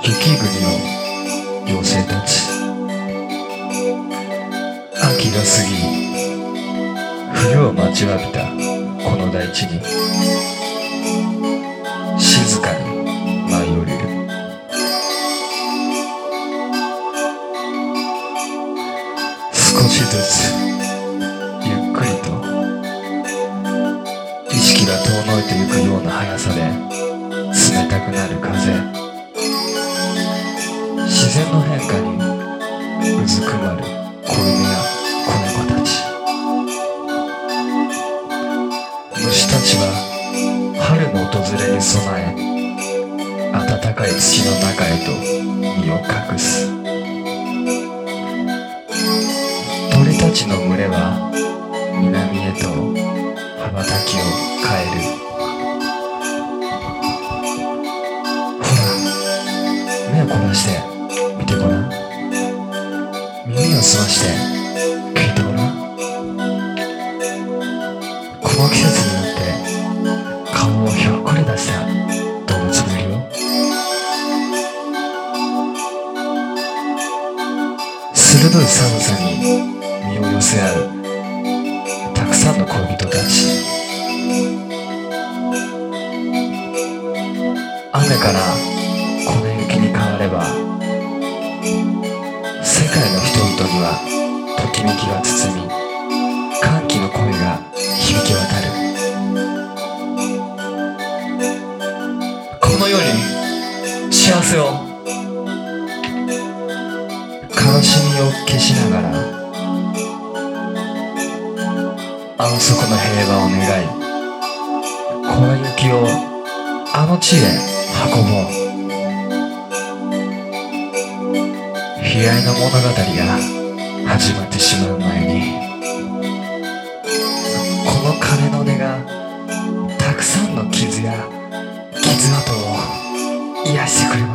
雪国の妖精たち。秋が過ぎ冬を待ちわびたこの大地に静かに舞い降りる。少しずつゆっくりと意識が遠のいていくような速さで冷たくなる風。自然の変化にうずくまる子犬や子猫たち虫たちは春の訪れに備え暖かい土の中へと身を隠す鳥たちの群れは南へと羽ばたきを変える。ほら目を凝らして。てごらん。耳を澄まして。聞いてごらん。この季節になって顔をひょっこり出した。動物もいるよ鋭い寒さに身を寄せ合う。たくさんの恋人たち。雨からときめきが包み歓喜の声が響き渡る。この世に幸せを悲しみを消しながら安息の平和を願い粉雪をあの地へ運ぼう。悲哀の物語が始まってしまう前にこの鐘の音がたくさんの傷や傷跡を癒してくれ